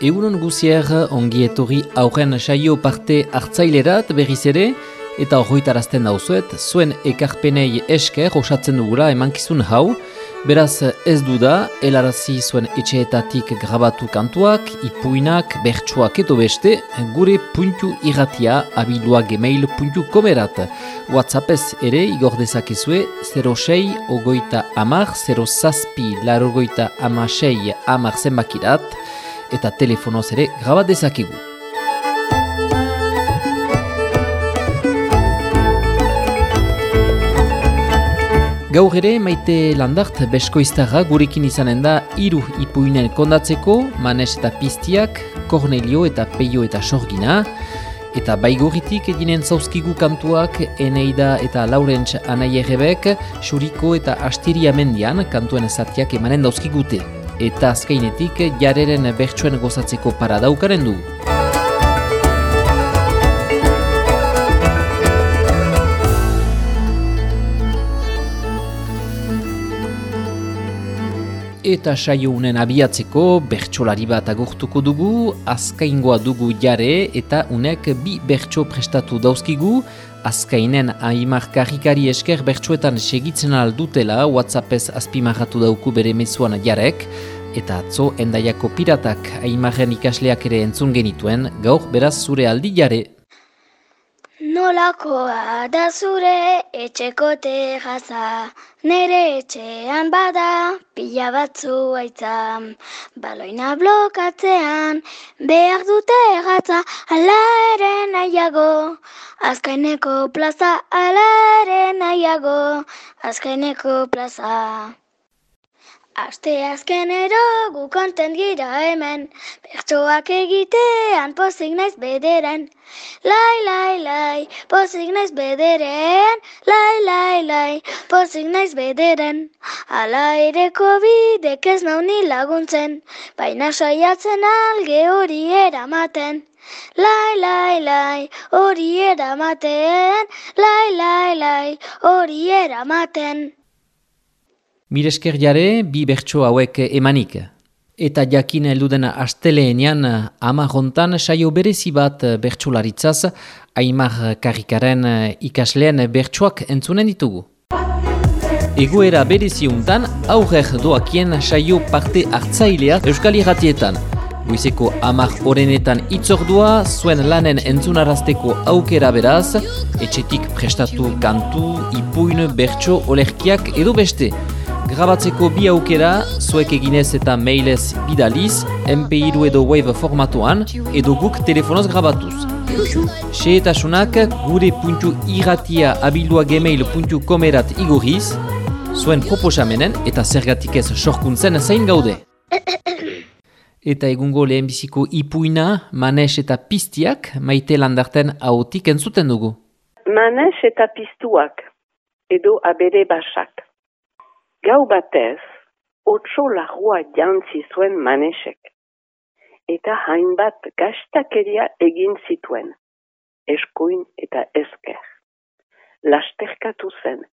Egunon guzier ongi etorri aurren saio parte hartzailerat berriz ere eta horretarazten dauzuet, zuen ekarpenei esker osatzen dugula emankizun hau, beraz ez du da, helarazi zuen etxeetatik grabatu kantuak, ipuinak, bertsuak eto beste, gure puntu irratia abilua gemail puntu komerat. Whatsappez ere igor dezakezue 06 ogoita amar, 0 zazpi larogoita amasei amar zenbakirat, eta telefonoz ere grabat dezakigu. Gaur ere maite landart beskoiztarra gurekin izanen da hiru ipuinen kondatzeko, manes eta piztiak, Cornelio eta Peio eta Sorgina, eta baigorritik edinen zauzkigu kantuak Eneida eta Laurentz Anaierrebek, Xuriko eta Astiria mendian kantuen ezatiak emanen dauzkigute eta azkainetik jareren bertsuen gozatzeko para daukaren du. Eta saio unen abiatzeko bertsolari bat agurtuko dugu, azkaingoa dugu jare eta unek bi bertso prestatu dauzkigu, azkainen aimar karikari esker bertsuetan segitzen aldutela WhatsAppez azpimarratu dauku bere mezuan jarek, eta atzo endaiako piratak aimaren ikasleak ere entzun genituen, gaur beraz zure aldi jare. Nolakoa da zure etxeko terraza, nere etxean bada pila batzu aitza. Baloina blokatzean behar dute erratza ala ere nahiago. Azkaineko plaza ala ere nahiago, azkaineko plaza. Aste azkenero gu kontent gira hemen, bertsoak egitean pozik naiz bederen. Lai, lai, lai, pozik naiz bederen, lai, lai, lai, pozik naiz bederen. Ala ereko bidek ez nauni laguntzen, baina saiatzen alge hori eramaten. Lai, lai, lai, hori eramaten, lai, lai, lai, hori eramaten. Miresker jare, bi bertso hauek emanik. Eta jakin elduden asteleenean ama jontan saio berezi bat bertsolaritzaz, Aimar Karikaren ikasleen bertsoak entzunen ditugu. Egoera bereziuntan aurrer doakien saio parte hartzailea Euskal Iratietan. Goizeko amak orenetan itzordua, zuen lanen entzunarazteko aukera beraz, etxetik prestatu kantu, ipuin, bertso, olerkiak edo beste. Grabatzeko bi aukera, zuek eginez eta mailez bidaliz, MP2 edo Wave formatuan, edo guk telefonoz grabatuz. Seetasunak gure puntu irratia abildua gmail puntu komerat igorriz, zuen proposamenen eta zergatik ez sorkuntzen zain gaude. Eta egungo lehenbiziko ipuina, manes eta piztiak, maite landarten haotik entzuten dugu. Manes eta piztuak, edo abere basak. Gau batez, otso lagua jantzi zuen manesek. Eta hainbat gastakeria egin zituen, eskuin eta esker. Lasterkatu zen,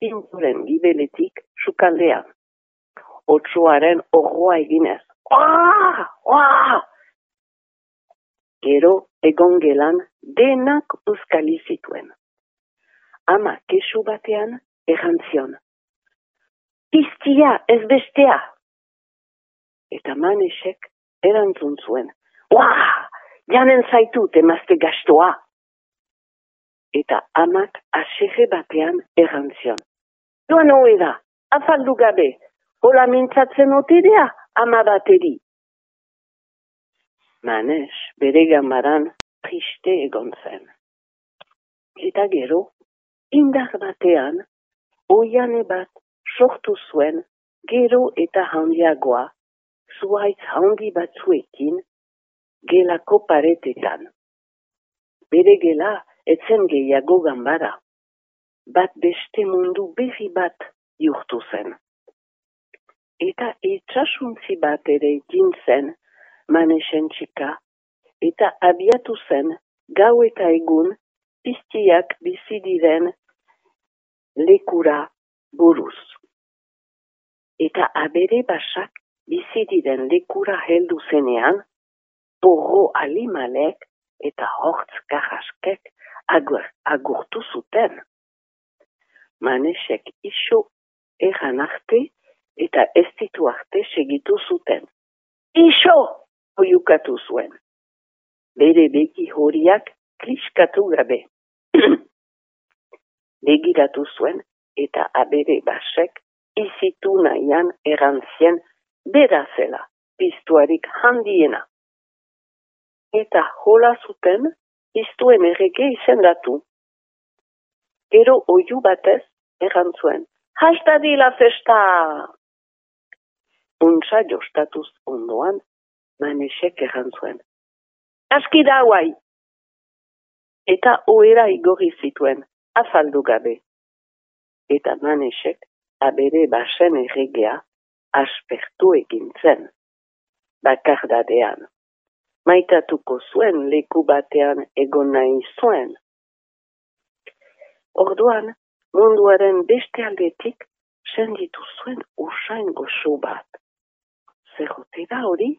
pinturen gibeletik sukaldean. Otsoaren horroa eginez. Oa! Oa! Gero egon gelan denak uzkali zituen. Ama kesu batean errantzion piztia ez bestea. Eta manesek erantzun zuen. Ua, janen zaitu temazte gastoa. Eta amak asege batean errantzion. Joan hoe da, afaldu gabe, hola mintzatzen otidea ama bateri. Manes bere gamaran triste egon zen. Eta gero, indar batean, oiane bat sortu zuen gero eta handiagoa zuaitz handi batzuekin gelako paretetan. Bere gela etzen gehiago gambara, bat beste mundu berri bat jurtu zen. Eta etxasuntzi bat ere gintzen manesen txika, eta abiatu zen gau eta egun piztiak bizidiren lekura buruz eta abere basak bizi diren lekura heldu zenean, porro alimalek eta hortz kahaskek agur, agurtu zuten. Manesek iso eran arte eta ez ditu arte segitu zuten. Iso! Oiukatu zuen. Bere begi horiak kliskatu gabe. Begiratu zuen eta abere basek izitu nahian erantzien bera zela, piztuarik handiena. Eta hola zuten, piztuen errege izendatu. Gero oiu batez erantzuen, hasta di la festa! Untsa jostatuz ondoan, manesek erantzuen. Aski da! Eta oera igorri zituen, azaldu gabe. Eta manesek abere basen erregea aspertu egin zen. Bakardadean. Maitatuko zuen leku batean egon nahi zuen. Orduan, munduaren beste aldetik senditu zuen usain goxo bat. Zerrote da hori?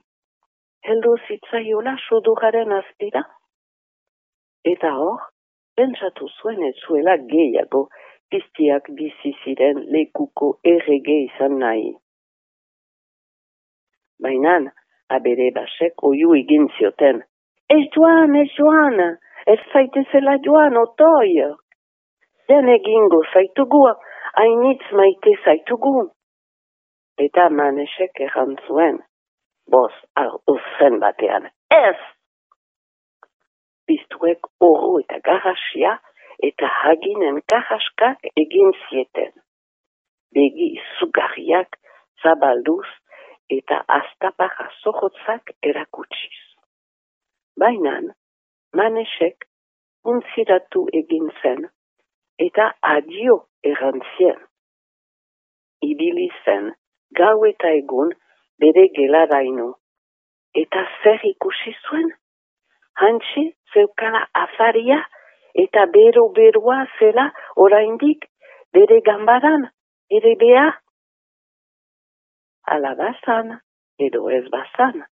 Heldu zitzaiola suduraren azpira? Eta hor, pentsatu zuen ez zuela gehiago piztiak bizi ziren lekuko errege izan nahi. Bainan, abere basek oiu egin zioten. Ez joan, ez joan, ez zaitezela joan, otoi. Den egingo zaitugu, hainitz maite zaitugu. Eta manesek errantzuen, boz, uzen batean, ez! Piztuek oro eta garrasia, eta haginen kahaskak egin zieten. Begi zugarriak zabalduz eta astapaja zohotzak erakutsiz. Bainan, manesek unziratu egin zen eta adio erantzien. Ibili zen gau eta egun bere gelaraino. Eta zer ikusi zuen? Hantxe zeukala afaria eta bero beroa zela oraindik bere gambaran, ere bea. Alabazan, edo ez bazan,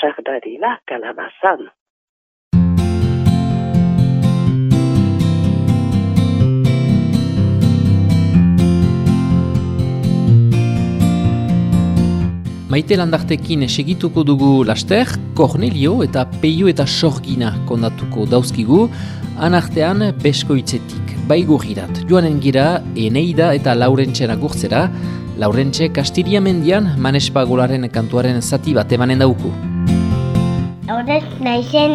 sardarilak alabazan. Maite landartekin segituko dugu laster, Cornelio eta Peio eta Sorgina kondatuko dauzkigu, anartean beskoitzetik, baigurrirat, joanen gira, Eneida eta Laurentxena gurtzera, Laurentxe Kastiria mendian manespagolaren kantuaren zati bat emanen dauku. Horrez nahi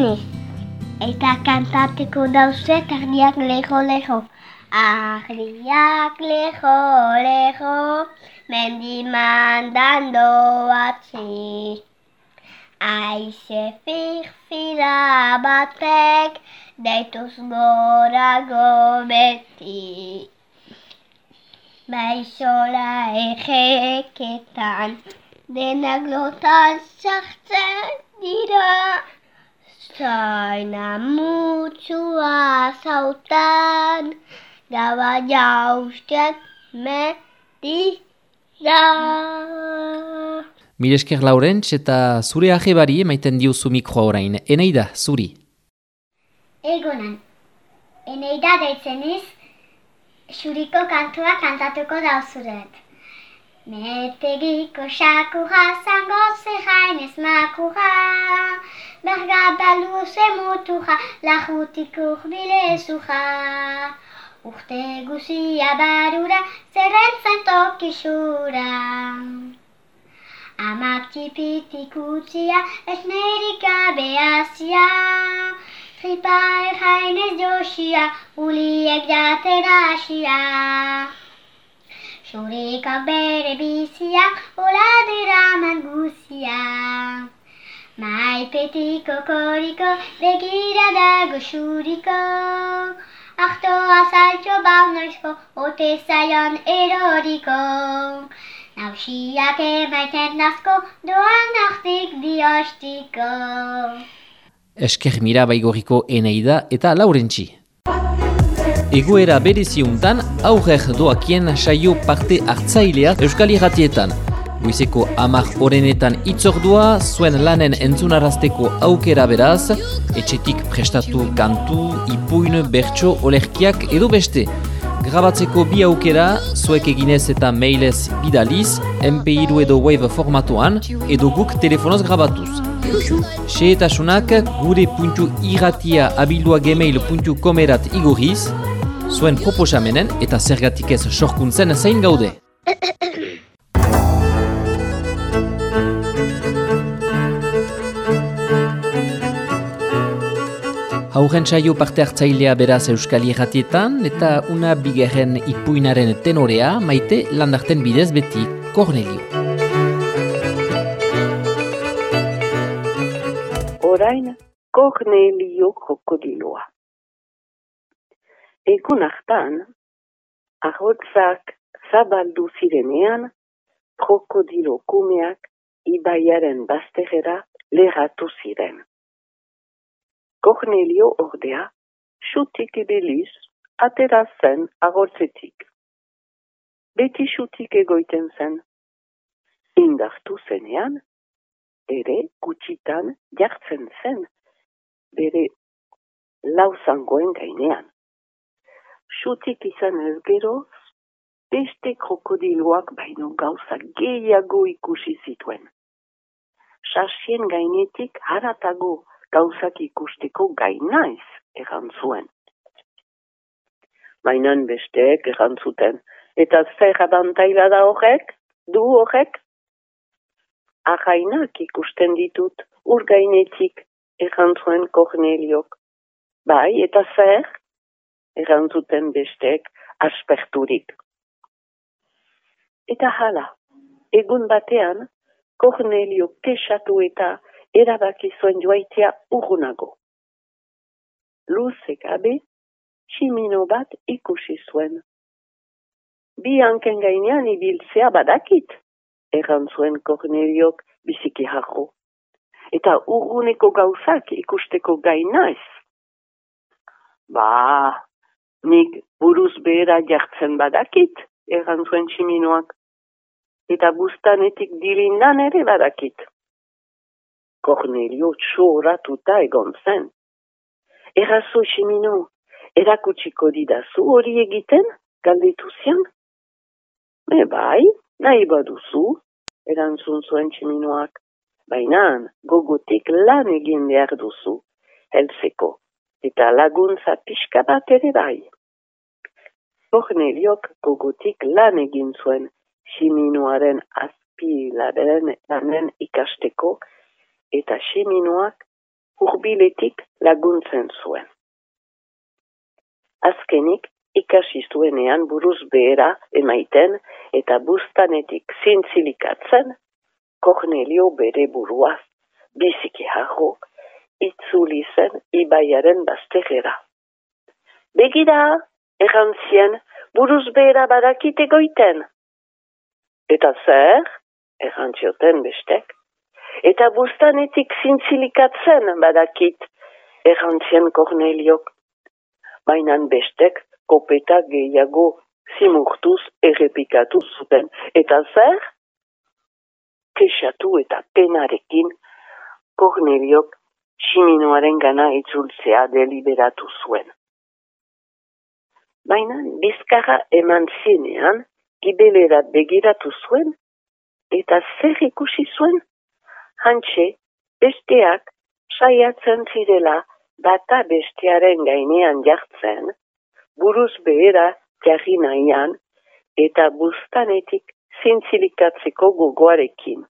eta kantateko dauze tardiak leho-leho. Ahriak leho-leho, mendi mandando atzi. Aize firfila batek, deituz gorago beti. Baixola egeketan, denak lotan sartzen dira. Zaina mutsua zautan, gaba jausten me dira. Laurentz eta zure ahebari emaiten diuzu mikroa orain. Eneida, zuri. Egunan, eneida deitzeniz, xuriko kantua kantatuko dauzuret. Metegiko xakuja zango zehain ez makuja, bergada luze mutuja, lajutik urbile zuja. Urte guzia barura, zerrentzen tokixura. Amak tipitik utzia, ez nerik abeazia. Tripa errain ez josia, uliek jatera asia. Xurikak bere bizia, hola deraman guzia. Maipetiko koriko, begira dago xuriko. Arto azaltxo baunoizko, ote zaion eroriko. Nausiak emaiten nazko, doan nartik diostiko. Esker mira baigoriko Eneida eta Laurentzi. Egoera bereziuntan aurrer doakien saio parte hartzailea Euskal Irratietan. Goizeko amak horrenetan itzordua, zuen lanen entzunarazteko aukera beraz, etxetik prestatu kantu, ipuin, bertso, olerkiak edo beste. Grabatzeko bi aukera, zuek eginez eta mailez bidaliz, MP2 edo Wave formatuan, edo guk telefonoz grabatuz. Seetasunak gure puntu irratia abildua erat igurriz, zuen proposamenen eta zergatik ez sorkuntzen zein gaude. Hauren saio parte hartzailea beraz Euskal Irratietan eta una bigerren ipuinaren tenorea maite landarten bidez beti Cornelio. Orain Cornelio krokodiloa. Egun hartan, ahotzak zabaldu zirenean, krokodilo kumeak ibaiaren baztegera leratu ziren. Cornelio ordea, xutik ibiliz, atera zen agortzetik. Beti xutik egoiten zen. Indartu zenean, ere kutsitan jartzen zen, bere lauzangoen gainean. Xutik izan ez gero, beste krokodiloak baino gauza gehiago ikusi zituen. Sarsien gainetik haratago gauzak ikusteko gainaiz egan zuen. Mainan besteek egan zuten, eta zer abantaila da horrek, du horrek? Ahainak ikusten ditut ur gainetik egan zuen Corneliok. Bai, eta zer? Egan zuten besteek asperturik. Eta hala, egun batean, Cornelio kesatu eta erabaki zuen joaitea urgunago. Luze gabe, tximino bat ikusi zuen. Bi hanken gainean ibiltzea badakit, erran zuen Korneliok biziki jarro. Eta urguneko gauzak ikusteko gainaiz. Ba, nik buruz behera jartzen badakit, erran zuen tximinoak. Eta bustanetik dilindan ere badakit. Cornelio txoratuta egon zen. Erazo ximino, erakutsiko didazu hori egiten, galdetu zian? Me bai, nahi baduzu, erantzun zuen tximinoak. Baina, gogotik lan egin behar duzu, helzeko, eta laguntza pixka bat ere bai. Corneliok gogotik lan egin zuen, ximinoaren azpilaren lanen ikasteko, eta seminoak hurbiletik laguntzen zuen. Azkenik, ikasi zuenean buruz behera emaiten eta bustanetik zintzilikatzen, Cornelio bere buruaz, biziki hago, itzuli zen ibaiaren baztegera. Begira, errantzien, buruz behera badakite goiten. Eta zer, errantzioten bestek, eta bustanetik zintzilikatzen badakit errantzien Corneliok. Bainan bestek kopeta gehiago zimurtuz errepikatu zuten. Eta zer? Kexatu eta penarekin Corneliok siminoaren gana itzultzea deliberatu zuen. Baina bizkarra eman zinean, gibelerat begiratu zuen, eta zer ikusi zuen? hantxe, besteak saiatzen zirela bata bestearen gainean jartzen, buruz behera jarri nahian, eta bustanetik zintzilikatzeko gogoarekin.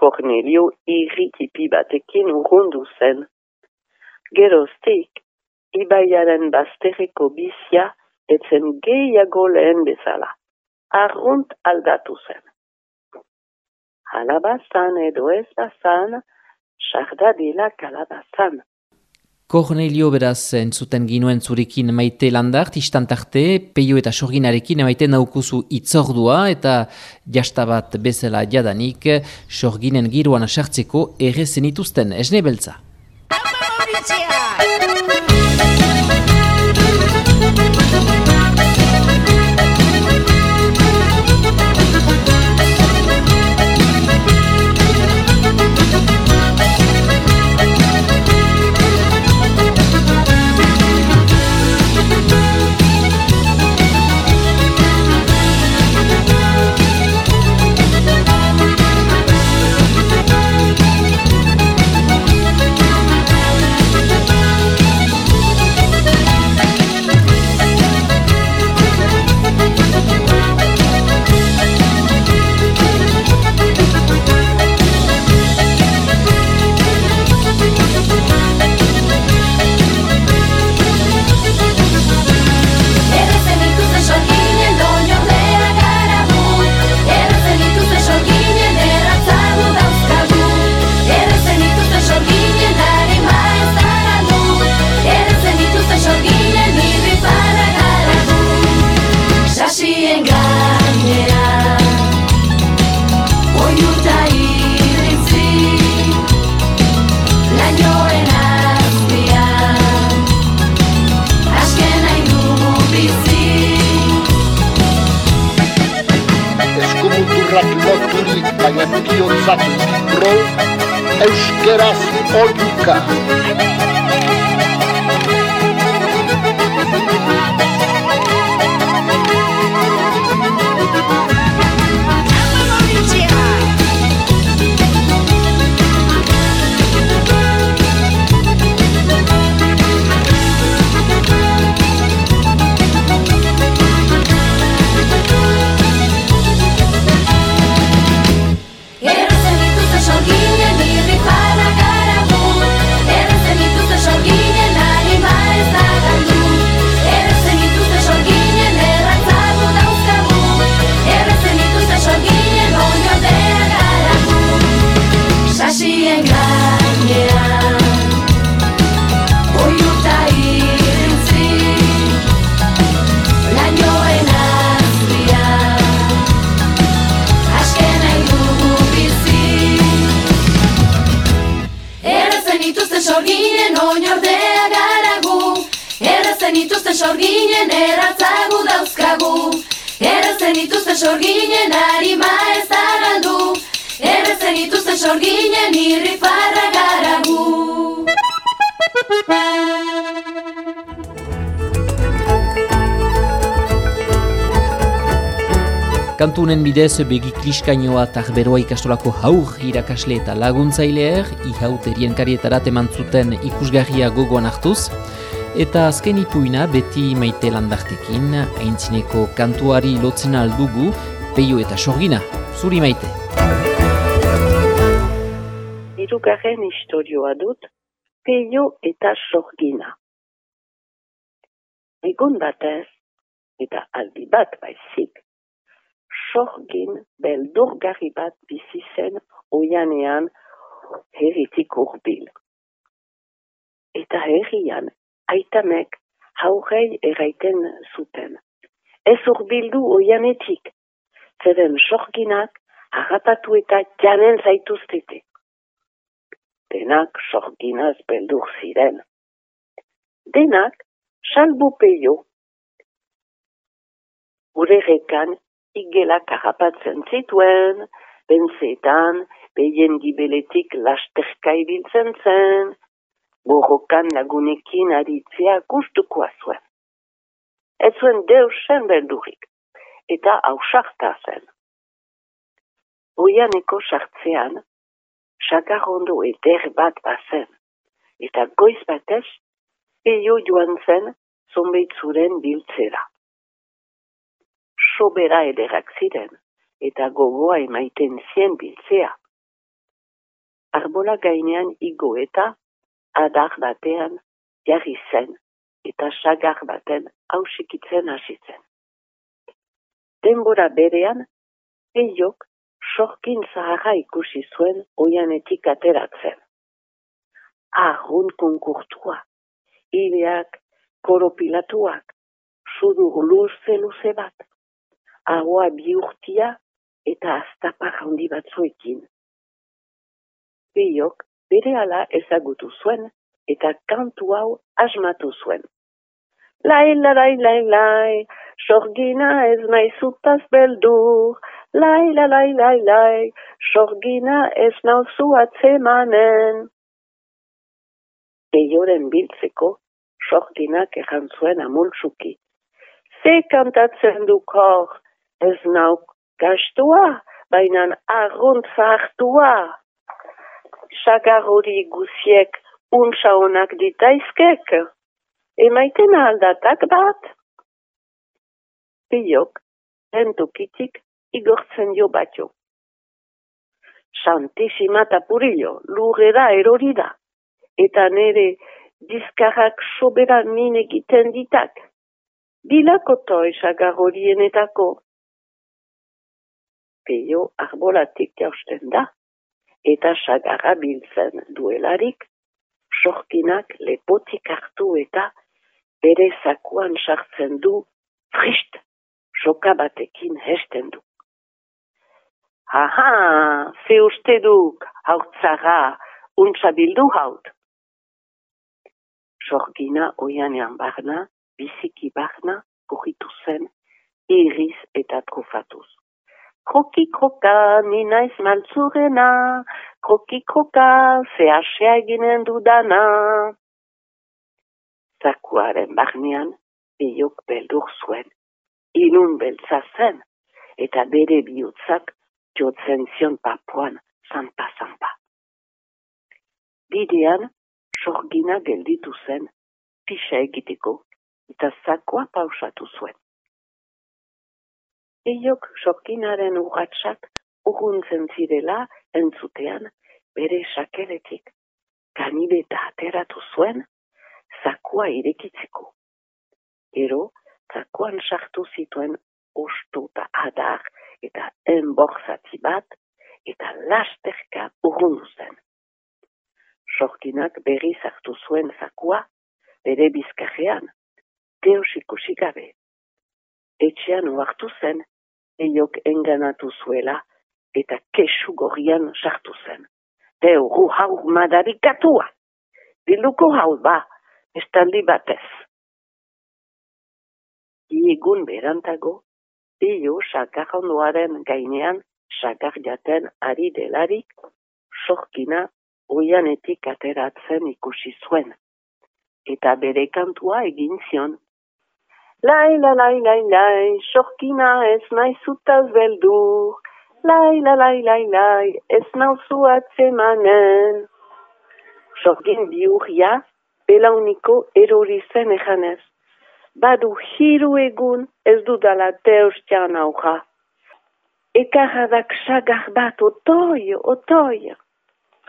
Cornelio irritipi batekin urrundu zen. Geroztik, ibaiaren bazterreko bizia etzen gehiago lehen bezala. Arrunt aldatu zen alabazan edo ez bazan, sardadila kalabazan. Cornelio beraz entzuten ginuen zurekin maite landart, istantarte, peio eta sorginarekin maite naukuzu itzordua eta jastabat bezala jadanik sorginen giroan sartzeko ere zenituzten, esne beltza. Oduka. Kantunen bidez begi kliskainoa tarberoa ikastolako haur irakasle eta laguntzaileer, ihauterien karietarat eman zuten ikusgarria gogoan hartuz, eta azken ipuina beti maite landartekin, haintzineko kantuari lotzen aldugu, peio eta sorgina, zuri maite. Hirugarren istorioa dut, peio eta sorgina. Egun batez, eta aldi bat baizik, sorgin beldurgarri bat bizi zen oianean herritik urbil. Eta herrian, aitamek haurrei eraiten zuten. Ez urbildu oianetik, zeren sorginak harrapatu eta janen zaituztete. Denak sorginaz beldur ziren. Denak salbu peio. Urerekan igelak harrapatzen zituen, bentzeetan, behien gibeletik lasterka ibiltzen zen, borrokan lagunekin aritzea gustukoa zuen. Ez zuen deusen beldurik, eta hausarta zen. Oianeko sartzean, sakarrondo eder bat bazen, eta goiz batez, peio joan zen zonbeitzuren biltzera sobera ederak ziren, eta gogoa emaiten zien biltzea. Arbola gainean igo eta adar batean jarri zen, eta sagar baten hausikitzen hasi zen. Denbora berean, peiok sorkin zaharra ikusi zuen oianetik ateratzen. Arrun konkurtua, ileak koropilatuak, sudur luze luze bat, ahoa bihurtia eta aztapar handi batzuekin. Peiok bere ala ezagutu zuen eta kantu hau asmatu zuen. Lai, lai, lai, lai, sorgina ez naizutaz beldur, lai, lai, lai, lai, lai, sorgina ez nauzu atzemanen. Peioren biltzeko, sorginak erran zuen amultzuki. Ze kantatzen duk hor, ez nauk gastua, baina arrunt zahartua. Sagar hori guziek untsa honak ditaizkek, emaiten aldatak bat. Piok, entukitik igortzen jo batio. Santissima tapurillo, lurrera erori da, eta nere dizkarrak soberan min egiten ditak. Bilako toi sagar horienetako peio arbolatik jausten da, eta sagarra biltzen duelarik, sorkinak lepotik hartu eta bere zakuan sartzen du, frist, soka batekin hesten du. Aha, ze uste duk, hautzara, untsa bildu haut. Sorgina oianean barna, biziki barna, kuhitu zen, iriz eta trufatuz kroki kroka, ni naiz maltzurena, kroki kroka, ze asea eginen dudana. Zakuaren barnean, biok beldur zuen, inun beltza zen, eta bere bihutzak jotzen zion papuan, zampa-zampa. Bidean, sorgina gelditu zen, pixa egiteko, eta zakoa pausatu zuen. Eiok sorginaren urratsak urruntzen zirela entzutean bere sakeletik. Kanibeta ateratu zuen, zakoa irekitzeko. Ero, zakoan sartu zituen ostu eta adar eta enborzatzi bat, eta lasterka urrundu zen. Sorkinak berri zartu zuen zakua, bere bizkajean, teos ikusi gabe. Etxean oartu zen, eiok enganatu zuela, eta kesu gorrian sartu zen. Deu, ru hau madarikatua! Biluko hau ba, estaldi batez. Iegun berantago, Eio sakarrondoaren gainean sakar jaten ari delarik, sorkina oianetik ateratzen ikusi zuen. Eta bere kantua egin zion. Lai, lai, lai, lai, lai, sorkina ez nahi zutaz beldur. Lai, lai, lai, lai, lai, ez nauzu atzemanen. Sorgin biurria, belauniko erori zen ejanez badu hiru egun ez dudala teostian auja. Ekarradak sagar bat otoi, otoi.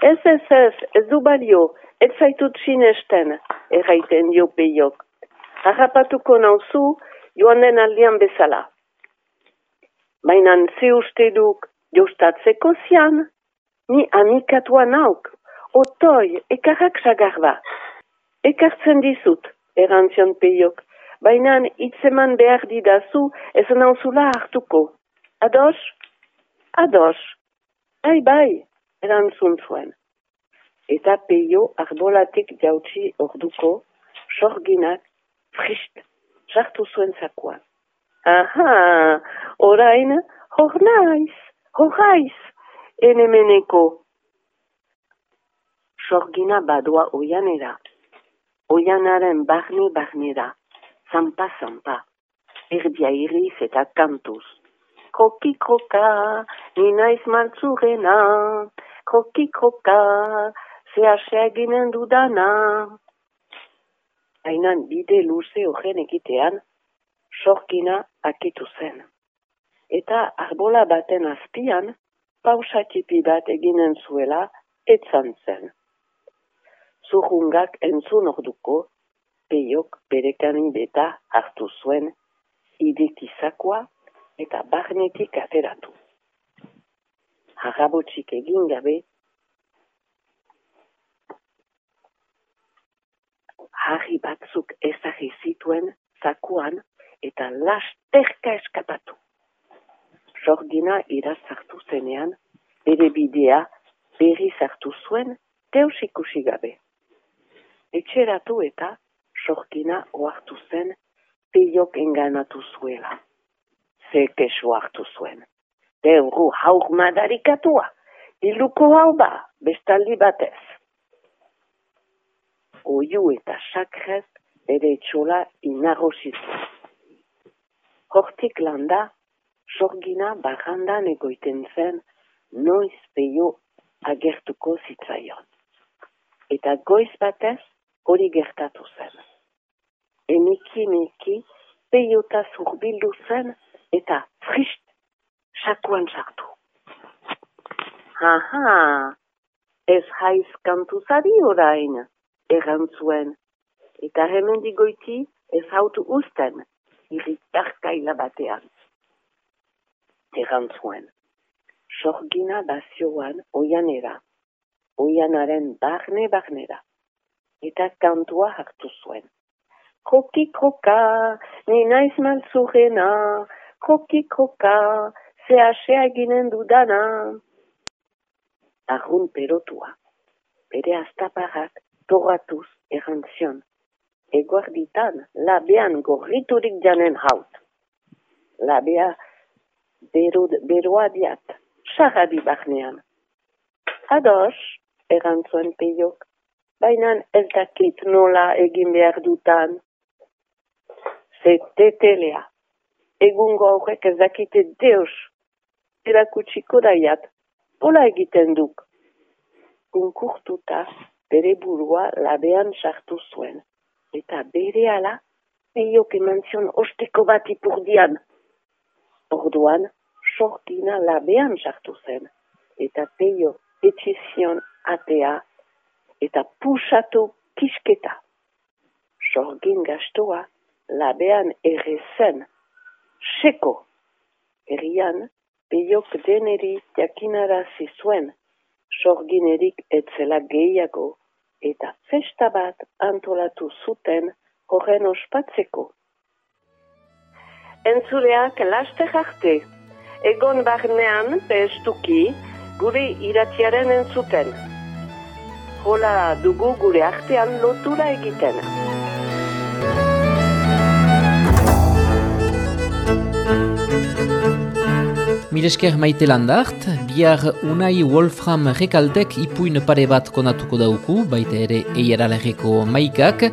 Ez ez ez, ez du balio, ez zaitut sinesten, erraiten dio peiok. Harrapatuko nauzu, joan den aldean bezala. Bainan ze uste duk, jostatzeko zian, ni amikatua nauk, otoi, ekarrak sagar bat. Ekartzen dizut, erantzion peiok, baina itzeman behar didazu ez nauzula hartuko. Ados? Ados. Bai, bai, erantzun zuen. Eta peio arbolatik jautsi orduko, sorginak, frist, sartu zuen zakoa. Aha, orain, hor naiz, hor haiz, enemeneko. Sorgina badua oianera, oianaren barne-barnera zampa zampa, erdia iriz eta kantuz. Kroki kroka, ni naiz maltzurena, kroki kroka, ze asea ginen dudana. Hainan bide luze horren egitean, sorkina akitu zen. Eta arbola baten azpian, pausatipi bat eginen zuela, etzan zen. Zurrungak entzun orduko, peiok berekanin beta hartu zuen idetizakoa eta barnetik ateratu. Harabotxik egin gabe, harri batzuk ezagri zituen zakuan eta lasterka eskapatu. Sorgina irazartu zenean, bere bidea berri zartu zuen teus ikusi gabe. Etxeratu eta sorkina oartu zen, peiok enganatu zuela. Ze kesu hartu zuen. Deuru haur madarikatua, iluko hau ba, bestaldi batez. Oiu eta sakrez bere txola inarrosizu. Hortik landa, sorgina barrandan egoiten zen, noiz peio agertuko zitzaion. Eta goiz batez, hori gertatu zen emeki emeki peiota zurbildu zen eta frist sakuan sartu. Aha, ez haiz kantuzari orain, errantzuen, eta hemen digoiti ez hautu usten, irritarkaila batean. Errantzuen, sorgina bazioan oianera, oianaren barne-barnera, eta kantua hartu zuen. Kroki kroka, ni naiz malzurena, kroki kroka, ze asea ginen dudana. Arrun perotua, bere astaparak toratuz errantzion, eguarditan labean gorriturik janen haut. Labea bero, beroa diat, sarrabi barnean. Ados, erantzuen peiok, baina ez dakit nola egin behar dutan. Ze tetelea, egungo aurrek ez dakite deus, erakutsiko daiat, hola egiten duk. Unkurtuta, bere burua labean sartu zuen, eta bere ala, peiok eman zion osteko bat ipurdian. Orduan, sortina labean sartu zen, eta peio etxizion atea, eta pusatu kisketa. Sorgin gastoa labean ere zen, seko. Erian, peiok deneri jakinara zizuen, sorginerik etzela gehiago, eta festa bat antolatu zuten horren ospatzeko. Entzuleak laste jarte, egon barnean pestuki gure iratiaren entzuten. Hola dugu gure artean lotura egiten. Miresker maite landart, bihar unai Wolfram rekaldek ipuin pare bat konatuko dauku, baita ere eieralegeko maikak,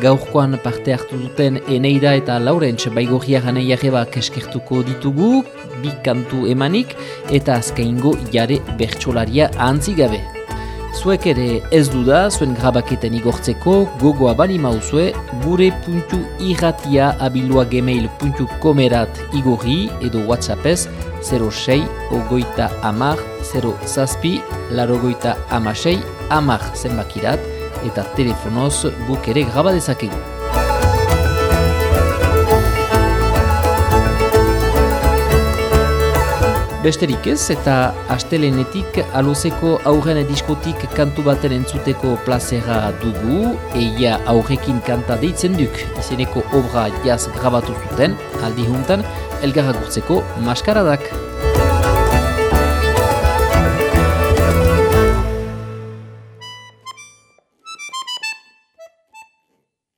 gaurkoan parte hartu duten Eneida eta Laurentz baigorria ganei arrebak eskertuko ditugu, bi kantu emanik, eta azkaingo jare bertsolaria gabe. Zuek ere ez duda, zuen grabaketen igortzeko, gogoa bali mauzue, gure puntu irratia igorri edo whatsappez 06 ogoita amar 0 zazpi larogoita amasei amar zenbakirat eta telefonoz guk ere grabadezakegu. Besterik ez eta astelenetik aluzeko aurren diskotik kantu baten entzuteko plazera dugu, eia aurrekin kanta deitzen duk, izeneko obra jaz grabatu zuten, aldi juntan, elgarra gurtzeko maskaradak.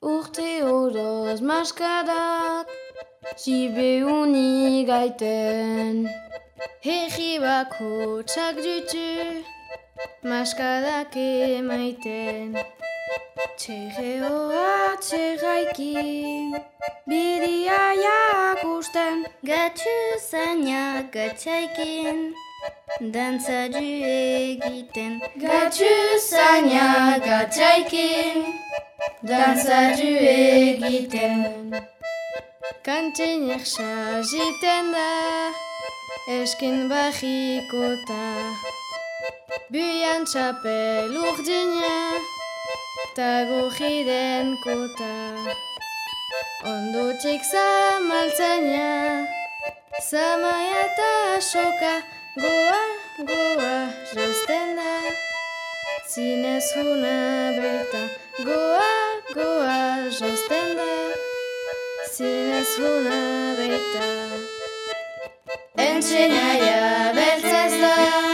Urte oroz maskarak, zibe uni gaiten. Herri bako txak dutu, maskadak emaiten. Txerre hoa txerraiki, bidia jakusten. Gatsu zaina gatxaikin, dantza du egiten. Gatsu zaina gatxaikin, dantza du egiten. Kantinek jiten da, eskin bajikota. Buian txapel urdina, ta gojiden kota. Ondotik zamaltzaina, zamaia eta soka, goa, goa, jazten da. Zinez huna baita, goa, goa, jazten da. Zinez huna baita. Entxenaia beltzez da,